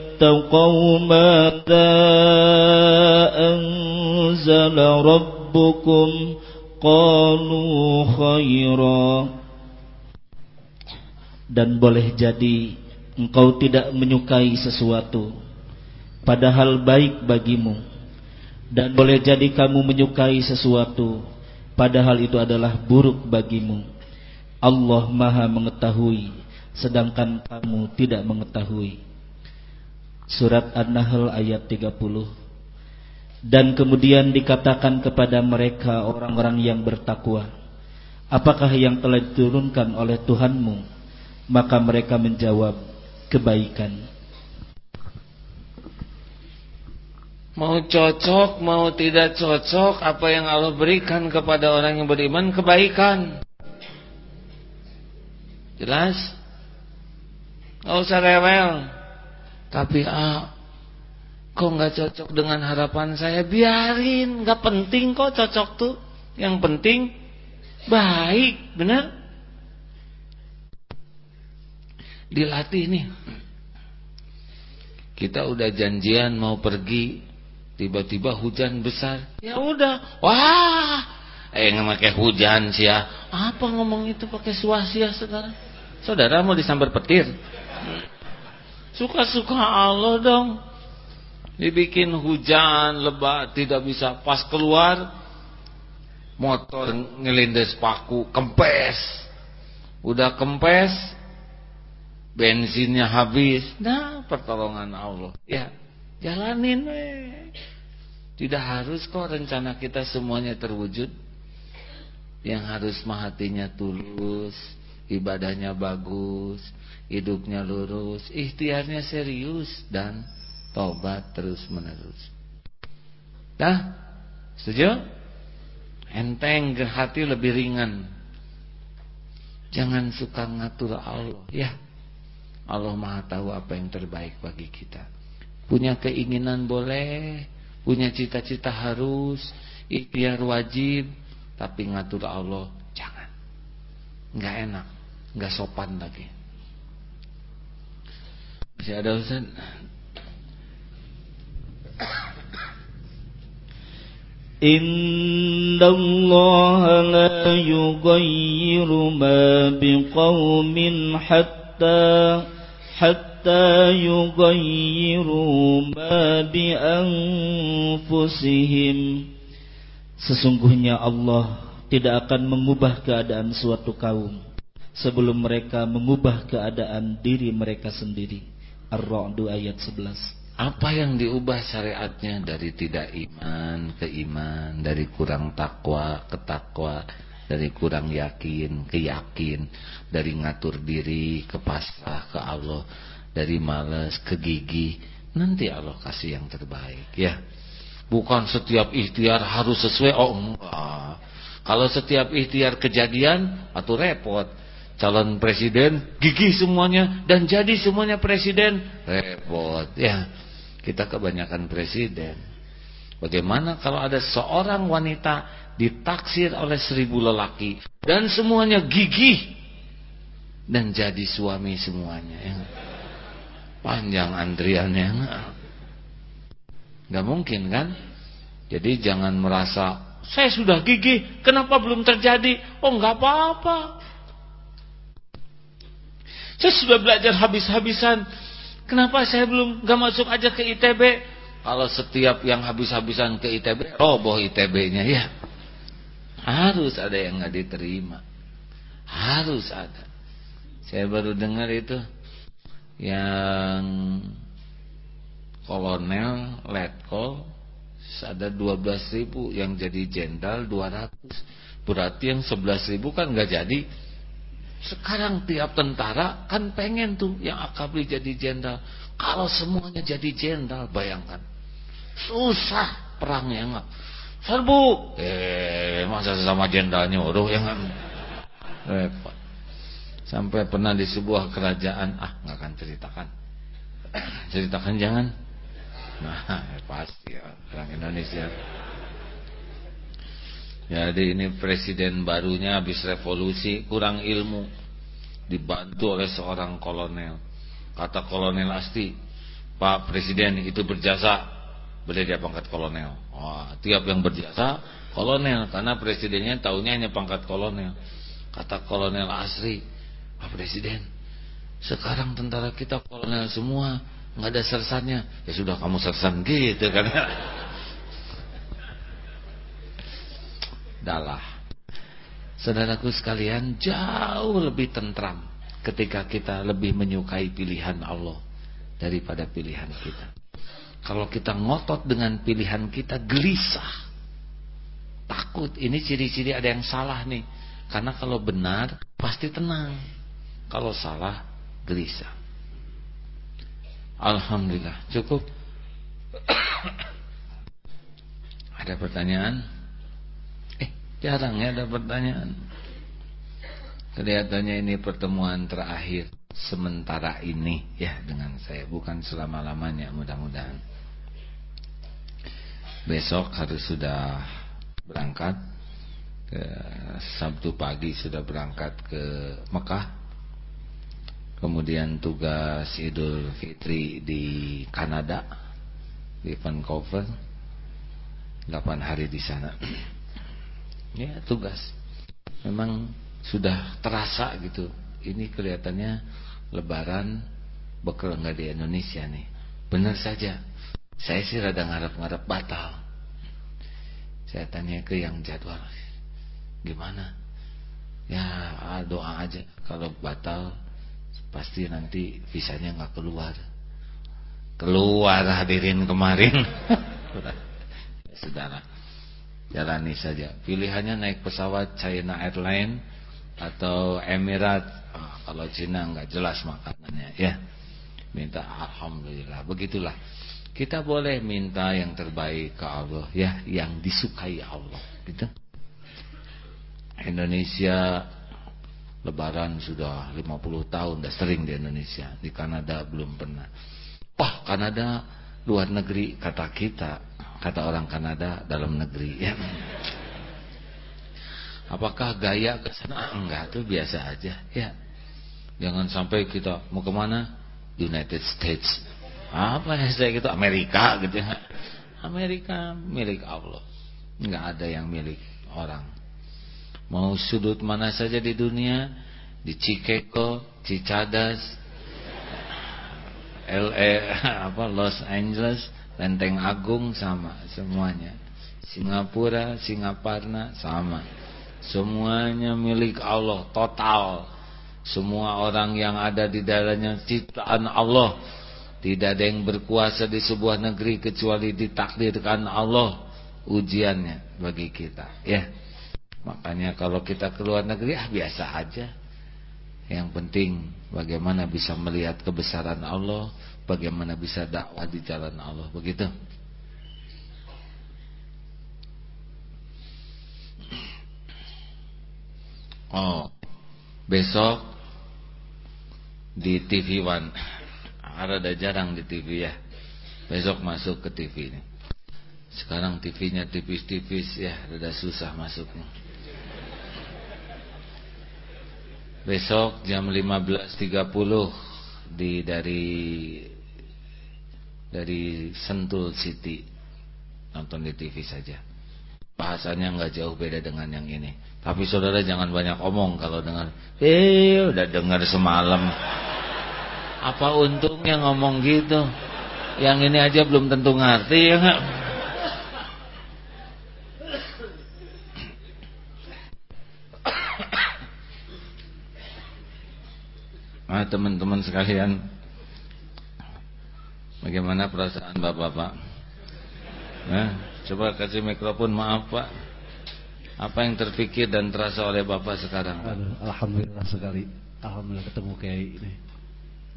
اتقوا ماذا أنزل ربكم قالوا خيرا dan boleh jadi engkau tidak menyukai sesuatu padahal baik bagimu dan boleh jadi kamu menyukai sesuatu padahal itu adalah buruk bagimu Allah Maha mengetahui sedangkan kamu tidak mengetahui Surat An-Nahl ayat 30 Dan kemudian dikatakan kepada mereka orang-orang yang bertakwa Apakah yang telah diturunkan oleh Tuhanmu? Maka mereka menjawab Kebaikan. Mau cocok, mau tidak cocok Apa yang Allah berikan kepada orang yang beriman Kebaikan. Jelas? Gak usah rewel tapi ah, kok nggak cocok dengan harapan saya? Biarin, nggak penting kok cocok tuh. Yang penting baik, benar? Dilatih nih. Kita udah janjian mau pergi, tiba-tiba hujan besar. Ya udah, wah, eh nggak pakai hujan sih ya. Apa ngomong itu pakai suasia saudara? Saudara mau disambar petir? Suka-suka Allah dong. Dibikin hujan lebat tidak bisa pas keluar motor ngelindes paku kempes. Udah kempes bensinnya habis. Nah, pertolongan Allah. Ya, jalanin we. Tidak harus kok rencana kita semuanya terwujud. Yang harus mahatinya tulus, ibadahnya bagus, hidupnya lurus, ikhtiarnya serius dan tobat terus menerus. Dah? Setuju? Enteng ke hati lebih ringan. Jangan suka ngatur Allah, ya. Allah Maha tahu apa yang terbaik bagi kita. Punya keinginan boleh, punya cita-cita harus, ikhtiar wajib, tapi ngatur Allah jangan. Enggak enak, enggak sopan lagi. Masih ada Ustaz? إن الله لا يغير ما بقوم حتى حتى يغيروا ما بأنفسهم Sesungguhnya Allah tidak akan mengubah keadaan suatu kaum sebelum mereka mengubah keadaan diri mereka sendiri. Ar-Ra'd ayat 11. Apa yang diubah syariatnya dari tidak iman ke iman, dari kurang takwa ke takwa, dari kurang yakin ke yakin, dari ngatur diri ke pasrah ke Allah, dari malas ke gigi. Nanti Allah kasih yang terbaik ya. Bukan setiap ikhtiar harus sesuai oh enggak. Kalau setiap ikhtiar kejadian atau repot. Calon presiden gigi semuanya dan jadi semuanya presiden repot ya. Kita kebanyakan presiden. Bagaimana kalau ada seorang wanita ditaksir oleh seribu lelaki dan semuanya gigih dan jadi suami semuanya ya. Panjang antriannya. Gak mungkin kan? Jadi jangan merasa saya sudah gigih, kenapa belum terjadi? Oh nggak apa-apa. Saya sudah belajar habis-habisan, Kenapa saya belum gak masuk aja ke ITB? Kalau setiap yang habis-habisan ke ITB, roboh ITB-nya ya. Harus ada yang gak diterima. Harus ada. Saya baru dengar itu yang kolonel letkol ada 12 ribu yang jadi jenderal 200 berarti yang 11 ribu kan gak jadi sekarang tiap tentara kan pengen tuh yang akabri jadi jenderal. Kalau semuanya jadi jenderal, bayangkan. Susah perangnya enggak. Serbu. Eh, masa sama jenderalnya uruh ya enggak. Repot. Sampai pernah di sebuah kerajaan, ah nggak akan ceritakan. ceritakan jangan. Nah, pasti ya, orang Indonesia. Jadi ini presiden barunya habis revolusi kurang ilmu dibantu oleh seorang kolonel. Kata kolonel Asti, Pak Presiden itu berjasa boleh dia pangkat kolonel. Wah, tiap yang berjasa kolonel karena presidennya tahunya hanya pangkat kolonel. Kata kolonel Asri, Pak Presiden, sekarang tentara kita kolonel semua, nggak ada sersannya. Ya sudah kamu sersan gitu kan. Dalah. Saudaraku sekalian, jauh lebih tentram ketika kita lebih menyukai pilihan Allah daripada pilihan kita. Kalau kita ngotot dengan pilihan kita, gelisah. Takut, ini ciri-ciri ada yang salah nih. Karena kalau benar, pasti tenang. Kalau salah, gelisah. Alhamdulillah, cukup. ada pertanyaan? Jarang ya ada pertanyaan. Kelihatannya ini pertemuan terakhir sementara ini ya dengan saya, bukan selama-lamanya mudah-mudahan. Besok harus sudah berangkat ke Sabtu pagi sudah berangkat ke Mekah. Kemudian tugas Idul Fitri di Kanada di Vancouver. 8 hari di sana ya tugas. Memang sudah terasa gitu. Ini kelihatannya lebaran bekal nggak di Indonesia nih. Benar saja. Saya sih rada ngarep-ngarep batal. Saya tanya ke yang jadwal. Gimana? Ya doa aja. Kalau batal pasti nanti visanya nggak keluar. Keluar hadirin kemarin. Ya, sudahlah jalani saja. Pilihannya naik pesawat China Airline atau Emirat. Oh, kalau Cina nggak jelas makanannya ya. Minta alhamdulillah. Begitulah. kita boleh minta yang terbaik ke Allah ya, yang disukai Allah, gitu. Indonesia lebaran sudah 50 tahun, sudah sering di Indonesia. Di Kanada belum pernah. Wah, Kanada luar negeri kata kita, kata orang Kanada dalam negeri ya. Apakah gaya ke sana? Enggak, tuh biasa aja ya. Jangan sampai kita mau ke mana? United States apa ya saya gitu Amerika gitu ya Amerika milik Allah nggak ada yang milik orang mau sudut mana saja di dunia di Chicago Cicadas LA apa Los Angeles Lenteng Agung sama semuanya Singapura Singaparna sama semuanya milik Allah total semua orang yang ada di dalamnya ciptaan Allah tidak ada yang berkuasa di sebuah negeri kecuali ditakdirkan Allah ujiannya bagi kita. Ya. Makanya kalau kita keluar negeri ah biasa aja. Yang penting bagaimana bisa melihat kebesaran Allah, bagaimana bisa dakwah di jalan Allah. Begitu. Oh, besok di TV One ada jarang di TV ya. Besok masuk ke TV ini. Sekarang TV-nya tipis-tipis ya, rada susah masuknya. Besok jam 15.30 di dari dari Sentul City nonton di TV saja. Bahasanya nggak jauh beda dengan yang ini. Tapi saudara jangan banyak omong kalau dengar. Eh, udah dengar semalam. Apa untungnya ngomong gitu? Yang ini aja belum tentu ngerti ya enggak? Nah, teman-teman sekalian, bagaimana perasaan bapak-bapak? Nah, coba kasih mikrofon maaf pak. Apa yang terpikir dan terasa oleh bapak sekarang? Aduh, Alhamdulillah sekali. Alhamdulillah ketemu kayak ini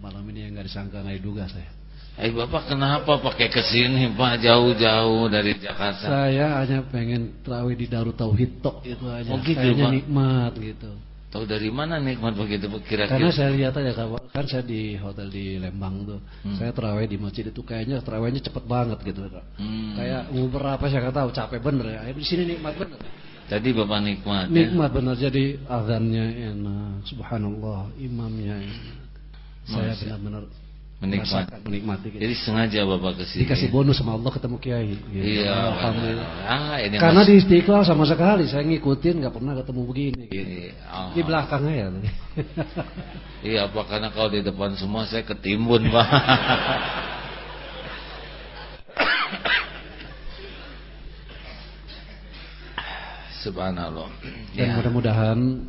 malam ini yang nggak disangka nggak diduga saya. Eh bapak kenapa pakai ke sini pak jauh-jauh dari Jakarta? Saya hanya pengen terawih di Darut Tauhid tok itu aja. Oh gitu Kayaknya pak. nikmat gitu. Tahu dari mana nikmat begitu kira-kira? Karena saya lihat aja kan saya di hotel di Lembang tuh. Hmm. Saya terawih di masjid itu kayaknya terawihnya cepet banget gitu. Hmm. Kayak nguber apa saya nggak tahu capek bener ya. Di sini nikmat bener. Tadi bapak nikmat. Ya? Nikmat ya? bener jadi azannya enak. Subhanallah imamnya enak saya benar-benar menikmati. menikmati gitu. Jadi sengaja Bapak ke sini. Dikasih bonus sama Allah ketemu Kiai. Gitu. Iya, alhamdulillah. Ah, ini Karena mas... di Istiqlal sama sekali saya ngikutin nggak pernah ketemu begini gitu. Iya, di belakangnya ya. iya, apa karena kalau di depan semua saya ketimbun, Pak. Subhanallah. Dan ya. mudah-mudahan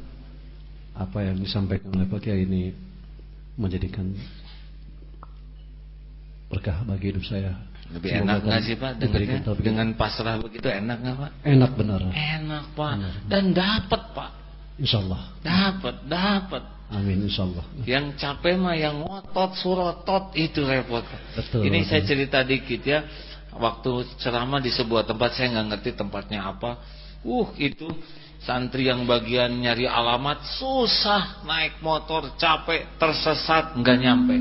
apa yang disampaikan oleh Pak Kiai ini menjadikan berkah bagi hidup saya. Lebih Semoga enak nggak sih Pak dengarnya dengan pasrah begitu enak nggak Pak? Enak benar. Enak Pak benar. dan dapat Pak. Insya Allah. Dapat dapat. Amin Insya Allah. Yang capek mah yang ngotot surotot itu repot. Betul. Ini betul. saya cerita dikit ya. Waktu ceramah di sebuah tempat saya nggak ngerti tempatnya apa. Uh itu Santri yang bagian nyari alamat susah naik motor capek tersesat nggak nyampe.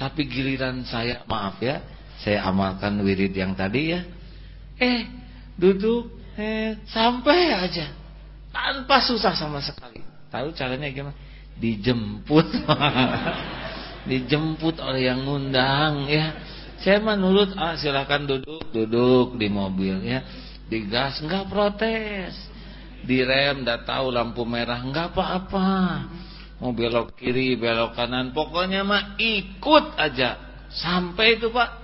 Tapi giliran saya maaf ya, saya amalkan wirid yang tadi ya. Eh duduk eh sampai aja tanpa susah sama sekali. Tahu caranya gimana? Dijemput, dijemput oleh yang ngundang ya. Saya menurut ah silakan duduk duduk di mobil ya. Digas nggak protes direm dah tahu lampu merah nggak apa-apa mau belok kiri belok kanan pokoknya mah ikut aja. Sampai itu pak.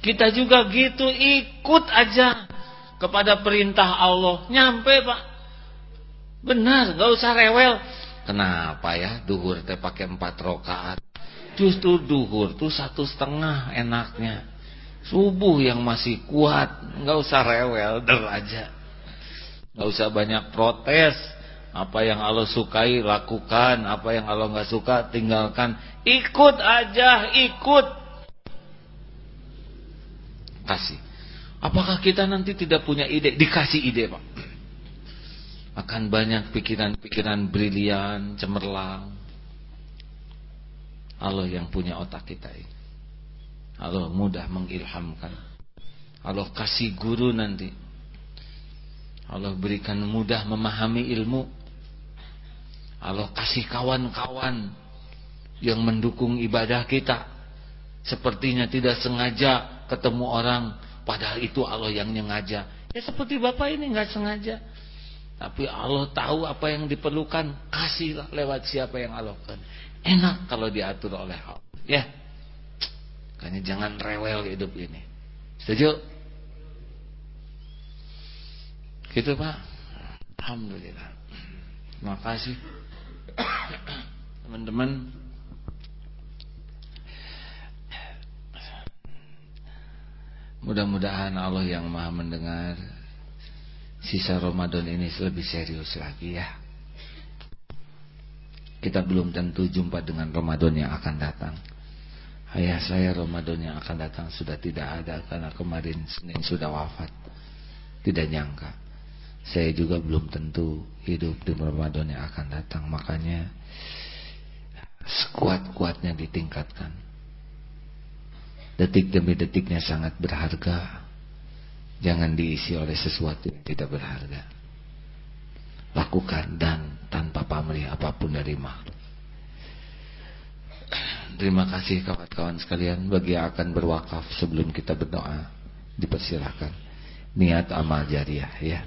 Kita juga gitu ikut aja kepada perintah Allah. Nyampe pak. Benar nggak usah rewel. Kenapa ya duhur teh pakai empat rokaat justru duhur tuh satu setengah enaknya. Subuh yang masih kuat nggak usah rewel der aja. Gak usah banyak protes. Apa yang Allah sukai lakukan, apa yang Allah nggak suka tinggalkan. Ikut aja, ikut. kasih. Apakah kita nanti tidak punya ide? Dikasih ide Pak. Akan banyak pikiran-pikiran brilian, cemerlang. Allah yang punya otak kita ini. Allah mudah mengilhamkan. Allah kasih guru nanti. Allah berikan mudah memahami ilmu. Allah kasih kawan-kawan yang mendukung ibadah kita. Sepertinya tidak sengaja ketemu orang Padahal itu Allah yang nyengaja. Ya seperti Bapak ini nggak sengaja. Tapi Allah tahu apa yang diperlukan. Kasihlah lewat siapa yang Allah kan. Enak kalau diatur oleh Allah. Ya. Kayaknya jangan rewel hidup ini. Setuju? Gitu Pak. Alhamdulillah. Terima kasih. Teman-teman. Mudah-mudahan Allah yang maha mendengar. Sisa Ramadan ini lebih serius lagi ya. Kita belum tentu jumpa dengan Ramadan yang akan datang. Ayah saya Ramadan yang akan datang sudah tidak ada Karena kemarin Senin sudah wafat. Tidak nyangka Saya juga belum tentu hidup di Ramadan yang akan datang Makanya Sekuat-kuatnya ditingkatkan Detik demi detiknya sangat berharga. Jangan diisi oleh sesuatu yang tidak berharga. Lakukan dan tanpa pamrih apa pun dari makhluk. Terima kasih kawan-kawan sekalian bagi yang akan berwakaf sebelum kita berdoa. Dipersilahkan. Niat amal jariah ya.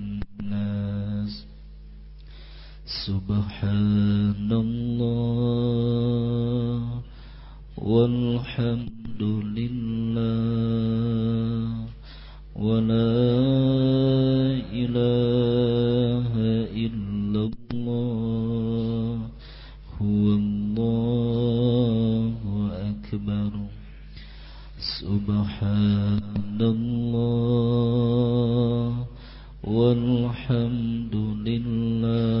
سبحان الله والحمد لله ولا إله إلا الله هو الله أكبر سبحان الله والحمد لله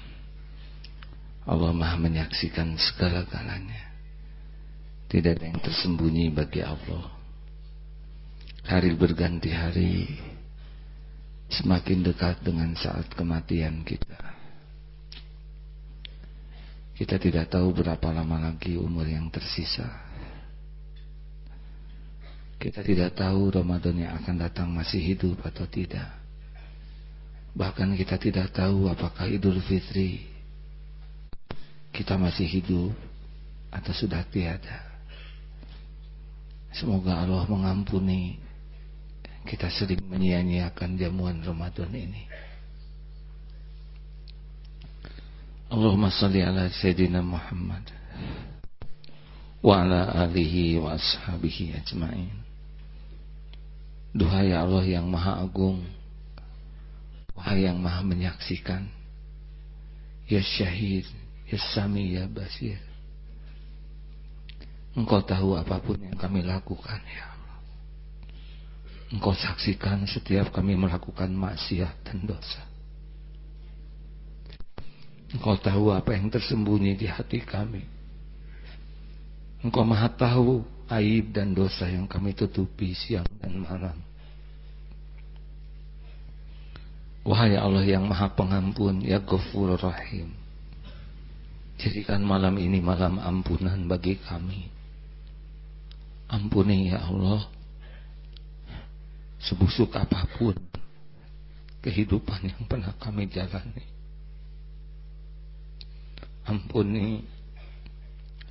Allah maha menyaksikan segala-galanya. Tidak ada yang tersembunyi bagi Allah. Hari berganti hari Semakin dekat dengan saat kematian kita. Kita tidak tahu berapa lama lagi umur yang tersisa. Kita tidak tahu Ramadan yang akan datang masih hidup atau tidak. Bahkan kita tidak tahu apakah Idul Fitri Kita masih hidup Atau sudah tiada. Semoga Allah mengampuni Kita sering menyia-nyiakan jamuan Ramadan ini. Allahumma salli ala Sayyidina Muhammad Wa ala alihi wa ashabihi ajma'in. Duhai Allah yang maha agung Wahai yang maha menyaksikan Ya syahid Ya sami ya basir Engkau tahu apa pun yang kami lakukan ya Engkau saksikan setiap kami melakukan maksiat dan dosa Engkau tahu apa yang tersembunyi di hati kami Engkau maha tahu aib dan dosa yang kami tutupi siang dan malam. Wahai Allah yang maha pengampun, ya Ghafur Rahim. Jadikan malam ini malam ampunan bagi kami. Ampuni ya Allah. Sebusuk apa pun kehidupan yang pernah kami jalani. Ampuni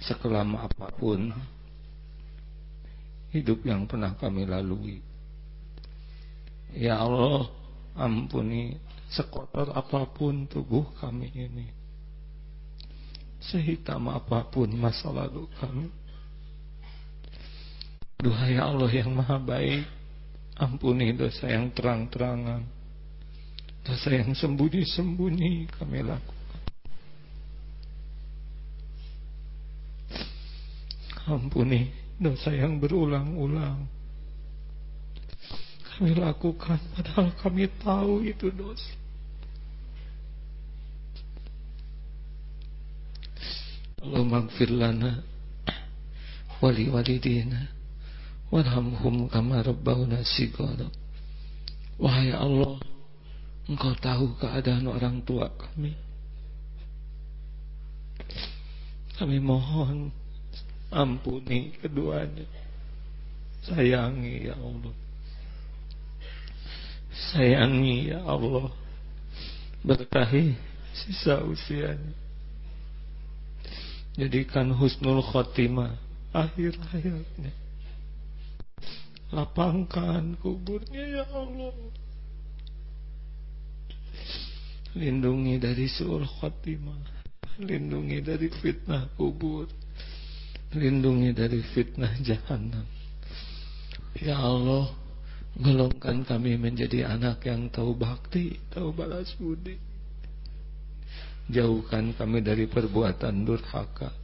sekelam apa pun hidup yang pernah kami lalui. Ya Allah, ampuni sekotor apa pun tubuh kami ini, sehitam apa pun masa lalu kami. Duhai Allah yang maha baik, ampuni dosa yang terang-terangan, dosa yang sembunyi-sembunyi kami lakukan. Ampuni dosa yang berulang-ulang kami lakukan padahal kami tahu itu dosa. Allahumma gfir lana wali walidina warhamhum kama rabbawna sigara wahai Allah engkau tahu keadaan orang tua kami. Kami mohon ampuni keduanya. Sayangi ya Allah. Sayangi ya Allah. Berkahi sisa usianya Jadikan husnul khotimah. Akhir hayatnya Lapangkan kuburnya ya Allah. Lindungi dari suul khotimah. Lindungi dari fitnah kubur. Lindungi dari fitnah jahanam Ya Allah Golongkan kami menjadi anak yang tahu bakti Tahu balas budi Jauhkan kami dari perbuatan durhaka.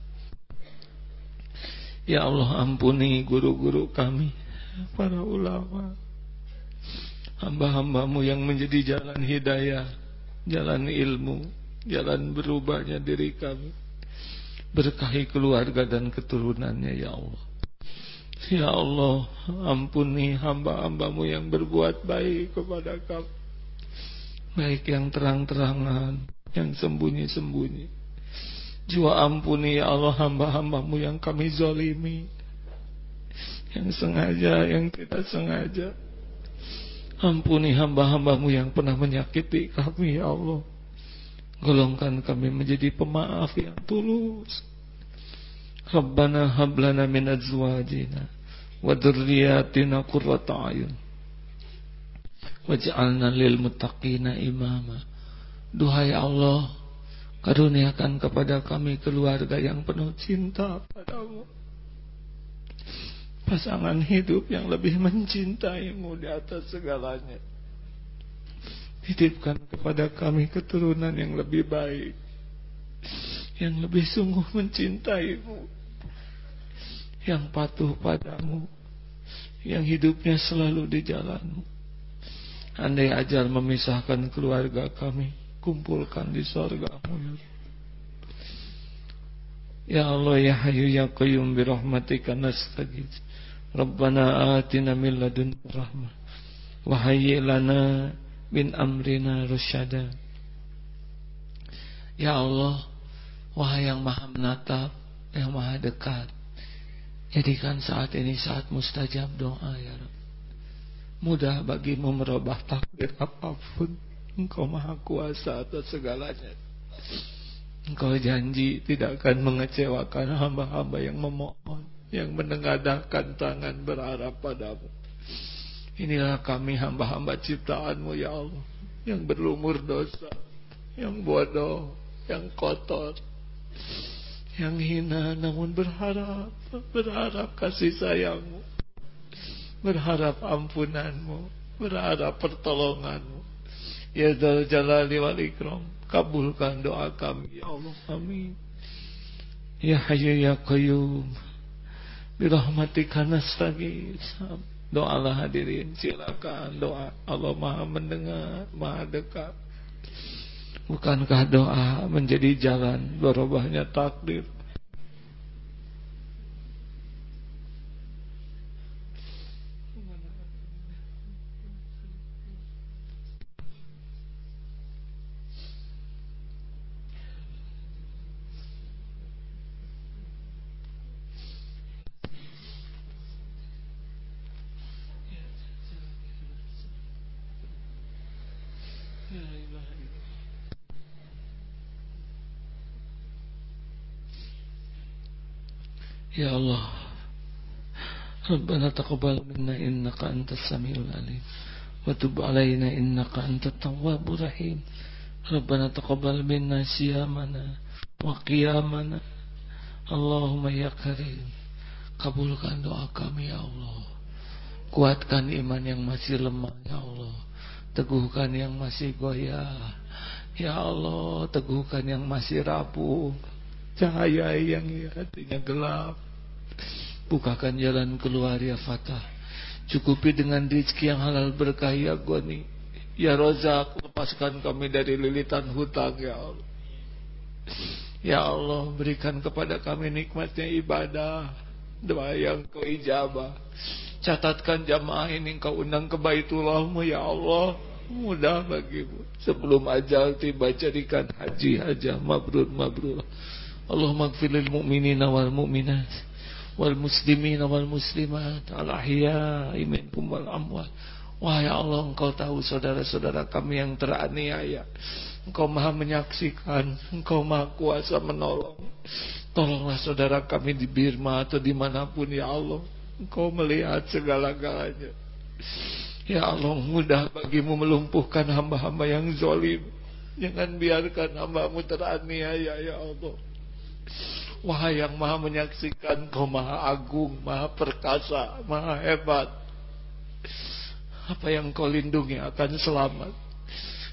Ya Allah ampuni guru-guru kami Para ulama Hamba-hambamu yang menjadi jalan hidayah Jalan ilmu Jalan berubahnya diri kami. Berkahi keluarga dan keturunannya ya Allah. Ya Allah Ampuni hamba-hambamu yang berbuat baik kepada kami. Baik yang terang-terangan yang sembunyi-sembunyi. Jua ampuni ya Allah hamba-hambamu yang kami zolimi. Yang sengaja, yang tidak sengaja. Ampuni hamba-hambamu yang pernah menyakiti kami ya Allah. Golongkan kami menjadi pemaaf yang tulus. Rabbana hablana min azwajina wa dzurriyyatina qurrata ayun waj'alna lil muttaqina imama. Duhai Allah Karuniakan kepada kami keluarga yang penuh cinta padamu. Pasangan hidup yang lebih mencintaimu di atas segalanya. Titipkan kepada kami keturunan yang lebih baik Yang lebih sungguh mencintaimu Yang patuh padamu Yang hidupnya selalu di jalanmu Andai ajal memisahkan keluarga kami kumpulkan di surgamu Ya Allah. Ya Hayyu ya Qayyum bi rahmatika nastaghith Rabbana atina min ladunka rahmah. Wa hayyi lana min amrina rasyada Ya Allah wahai yang maha menatap yang maha dekat jadikan saat ini saat mustajab doa ya Rabb. Mudah bagimu merubah takdir apa pun Engkau maha kuasa atas segalanya. Engkau janji tidak akan mengecewakan hamba-hamba yang memohon Yang menengadahkan tangan berharap padamu. Inilah kami hamba-hamba ciptaanmu ya Allah Yang berlumur dosa Yang bodoh Yang kotor Yang hina namun berharap Berharap kasih sayangmu Berharap ampunanmu Berharap pertolonganmu Ya Dal Jalali wal Ikram Kabulkan doa kami. Ya Allah amin. Ya Hayyu Ya Qayyum Birahmatika nastagis Doalah hadirin silakan doa. Allah maha mendengar Maha dekat. Bukankah doa menjadi jalan Berubahnya takdir Ya Allah Rabbana taqabbal minna innaka antas samiul alim وتب علينا إنك أنت التواب الرحيم ربنا تقبل منا صيامنا وقيامنا اللهم يا كريم kabulkan doa kami ya Allah kuatkan iman yang masih lemah ya Allah teguhkan yang masih goyah ya Allah teguhkan yang masih rapuh cahaya yang hatinya gelap bukakan jalan keluar ya Fatah Cukupi dengan rezeki yang halal berkah ya Goni. Ya Rozak, lepaskan kami dari lilitan hutang ya Allah. Ya Allah, berikan kepada kami nikmatnya ibadah. Doa yang kau ijabah. Catatkan jamaah ini kau undang ke baitullahmu ya Allah. Mudah bagimu. Sebelum ajal tiba jadikan haji haja mabrur mabrur. Allahumma gfirlil mu'minina wal mu'minat wal muslimin wal muslimat al ahya'i minkum wal amwat. Wahai Allah engkau tahu saudara-saudara kami yang teraniaya. Engkau maha menyaksikan Engkau maha kuasa menolong. Tolonglah saudara kami di Birma atau di mana pun ya Allah. Engkau melihat segala-galanya. Ya Allah mudah bagimu melumpuhkan hamba-hamba yang zolim Jangan biarkan hambamu teraniaya ya Allah Wahai yang maha menyaksikan Kau maha agung, maha perkasa, maha hebat. Apa yang kau lindungi akan selamat.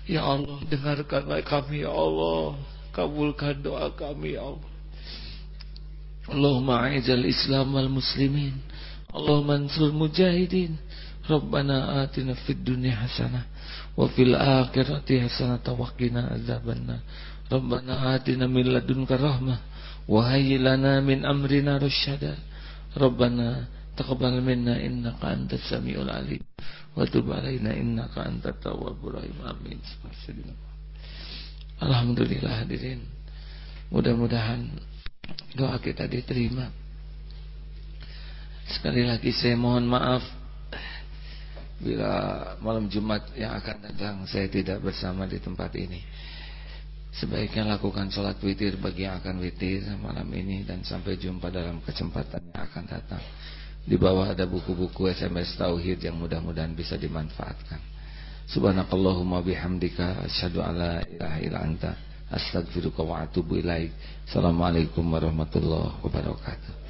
Ya Allah dengarkanlah kami ya Allah. Kabulkan doa kami ya Allah. Allahumma aizal islam wal muslimin. Allahumma ansur mujahidin. Rabbana atina fid dunya hasanah Wa fil akhirati hasanah Tawakina azabanna Rabbana atina min ladunka rahmah وهي لنا من أمرنا رشدا ربنا تقبل منا إنك أنت السميع العليم وتب علينا إنك أنت التواب الرحيم آمين Alhamdulillah hadirin Mudah-mudahan doa kita diterima Sekali lagi saya mohon maaf Bila malam Jumat yang akan datang Saya tidak bersama di tempat ini Sebaiknya lakukan sholat witir bagi yang akan witir malam ini dan sampai jumpa dalam kesempatan yang akan datang. Di bawah ada buku-buku SMS Tauhid yang mudah-mudahan bisa dimanfaatkan. Subhanakallahumma bihamdika asyhadu alla ilaha illa anta astaghfiruka wa atubu ilaik. Assalamualaikum warahmatullahi wabarakatuh.